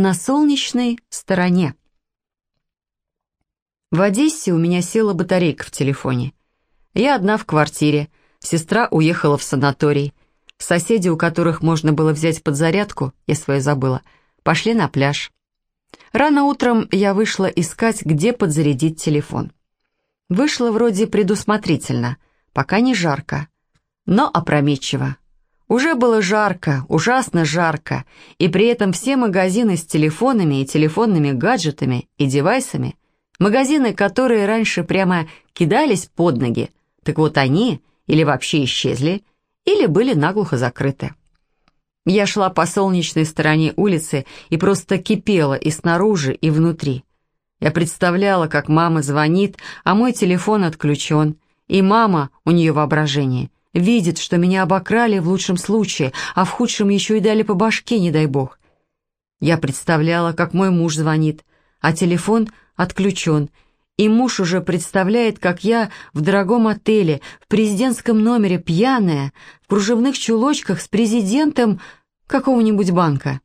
На солнечной стороне. В Одессе у меня села батарейка в телефоне. Я одна в квартире, сестра уехала в санаторий. Соседи, у которых можно было взять подзарядку, я свою забыла, пошли на пляж. Рано утром я вышла искать, где подзарядить телефон. Вышла вроде предусмотрительно, пока не жарко, но опрометчиво. Уже было жарко, ужасно жарко, и при этом все магазины с телефонами и телефонными гаджетами и девайсами, магазины, которые раньше прямо кидались под ноги, так вот они или вообще исчезли, или были наглухо закрыты. Я шла по солнечной стороне улицы и просто кипела и снаружи, и внутри. Я представляла, как мама звонит, а мой телефон отключен, и мама, у нее воображение, видит, что меня обокрали в лучшем случае, а в худшем еще и дали по башке, не дай бог. Я представляла, как мой муж звонит, а телефон отключен, и муж уже представляет, как я в дорогом отеле, в президентском номере, пьяная, в кружевных чулочках с президентом какого-нибудь банка.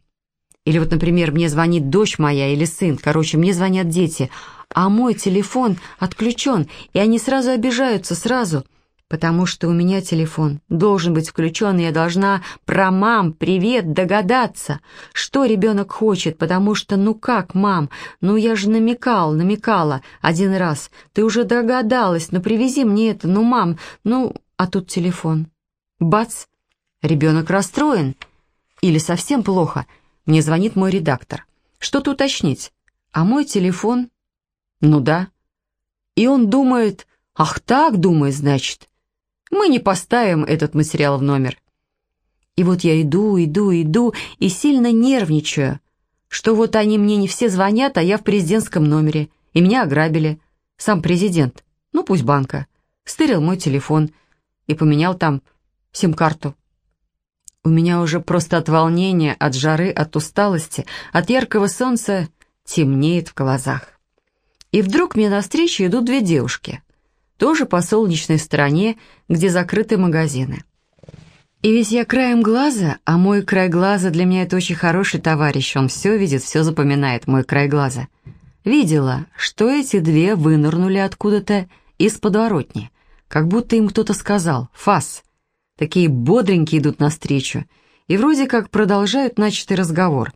Или вот, например, мне звонит дочь моя или сын, короче, мне звонят дети, а мой телефон отключен, и они сразу обижаются, сразу, потому что у меня телефон должен быть включен, и я должна про мам, привет, догадаться, что ребенок хочет, потому что, ну как, мам, ну я же намекал, намекала один раз, ты уже догадалась, ну привези мне это, ну мам, ну, а тут телефон. Бац, ребенок расстроен, или совсем плохо, мне звонит мой редактор. Что-то уточнить. А мой телефон... Ну да. И он думает... Ах так, думает, значит. Мы не поставим этот материал в номер. И вот я иду, иду, иду и сильно нервничаю, что вот они мне не все звонят, а я в президентском номере, и меня ограбили. Сам президент, ну пусть банка, стырил мой телефон и поменял там сим-карту. У меня уже просто от волнения, от жары, от усталости, от яркого солнца темнеет в глазах. И вдруг мне навстречу идут две девушки, тоже по солнечной стороне, где закрыты магазины. И ведь я краем глаза, а мой край глаза для меня это очень хороший товарищ, он все видит, все запоминает, мой край глаза. Видела, что эти две вынырнули откуда-то из подворотни, как будто им кто-то сказал «фас», такие бодренькие идут навстречу и вроде как продолжают начатый разговор.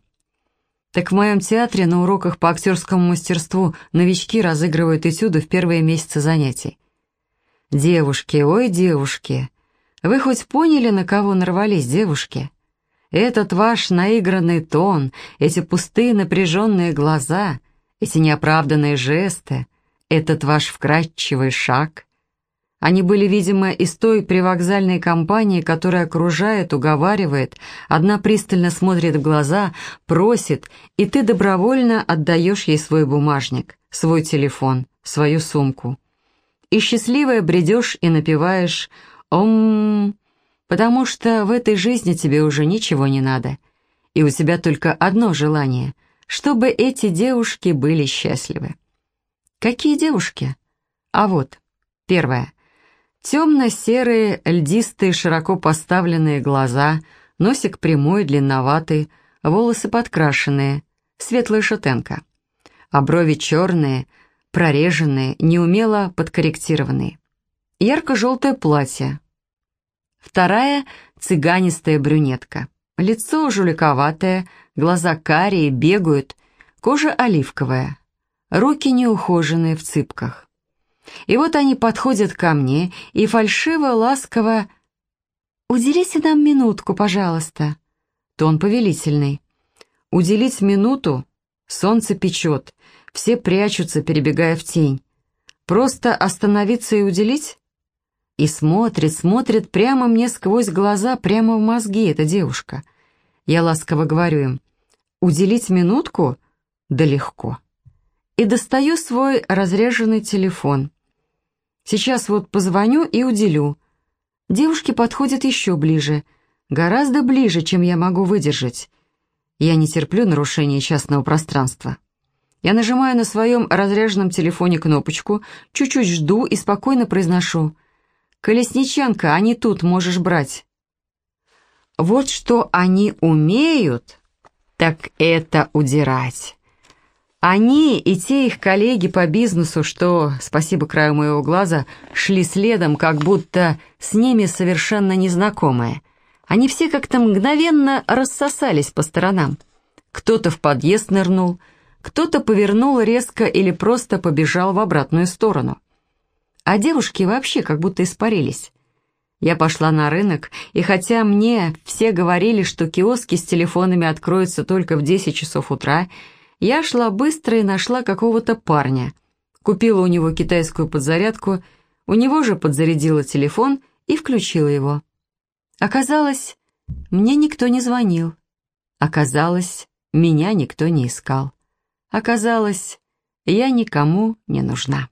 Так в моем театре на уроках по актерскому мастерству новички разыгрывают этюды в первые месяцы занятий. Девушки, ой, девушки, вы хоть поняли, на кого нарвались девушки? Этот ваш наигранный тон, эти пустые напряженные глаза, эти неоправданные жесты, этот ваш вкрадчивый шаг — они были, видимо, из той привокзальной компании, которая окружает, уговаривает, одна пристально смотрит в глаза, просит, и ты добровольно отдаешь ей свой бумажник, свой телефон, свою сумку. И счастливая бредешь и напиваешь «Ом...», потому что в этой жизни тебе уже ничего не надо, и у тебя только одно желание, чтобы эти девушки были счастливы. Какие девушки? А вот, первое. Темно-серые, льдистые, широко поставленные глаза, носик прямой, длинноватый, волосы подкрашенные, светлая шатенка. А брови черные, прореженные, неумело подкорректированные. Ярко-желтое платье. Вторая — цыганистая брюнетка. Лицо жуликоватое, глаза карие, бегают, кожа оливковая, руки неухоженные в цыпках. И вот они подходят ко мне и фальшиво, ласково «Уделите нам минутку, пожалуйста». Тон повелительный. Уделить минуту? Солнце печет, все прячутся, перебегая в тень. Просто остановиться и уделить? И смотрит, смотрит прямо мне сквозь глаза, прямо в мозги эта девушка. Я ласково говорю им, уделить минутку? Да легко. И достаю свой разреженный телефон. Сейчас вот позвоню и уделю. Девушки подходят еще ближе, гораздо ближе, чем я могу выдержать. Я не терплю нарушения частного пространства. Я нажимаю на своем разряженном телефоне кнопочку, чуть-чуть жду и спокойно произношу. «Колесниченко, они тут, можешь брать». Вот что они умеют. Так это удирать. Они и те их коллеги по бизнесу, что, спасибо краю моего глаза, шли следом, как будто с ними совершенно незнакомые. Они все как-то мгновенно рассосались по сторонам. Кто-то в подъезд нырнул, кто-то повернул резко или просто побежал в обратную сторону. А девушки вообще как будто испарились. Я пошла на рынок, и хотя мне все говорили, что киоски с телефонами откроются только в 10 часов утра, я шла быстро и нашла какого-то парня. Купила у него китайскую подзарядку, у него же подзарядила телефон и включила его. Оказалось, мне никто не звонил. Оказалось, меня никто не искал. Оказалось, я никому не нужна.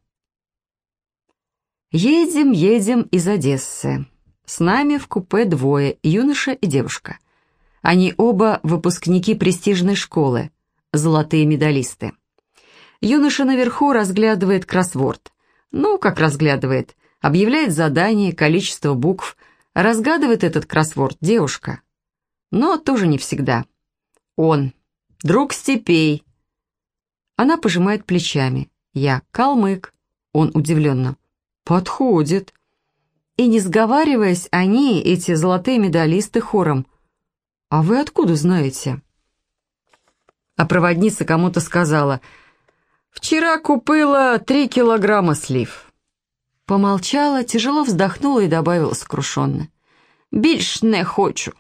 Едем, едем из Одессы. С нами в купе двое, юноша и девушка. Они оба выпускники престижной школы, золотые медалисты. Юноша наверху разглядывает кроссворд. Ну, как разглядывает, объявляет задание, количество букв. Разгадывает этот кроссворд девушка. Но тоже не всегда. Он. Друг степей. Она пожимает плечами. Я калмык. Он удивленно. Подходит. И не сговариваясь, они, эти золотые медалисты, хором. «А вы откуда знаете?» А проводница кому-то сказала. «Вчера купила три килограмма слив». Помолчала, тяжело вздохнула и добавила сокрушенно. «Більш не хочу».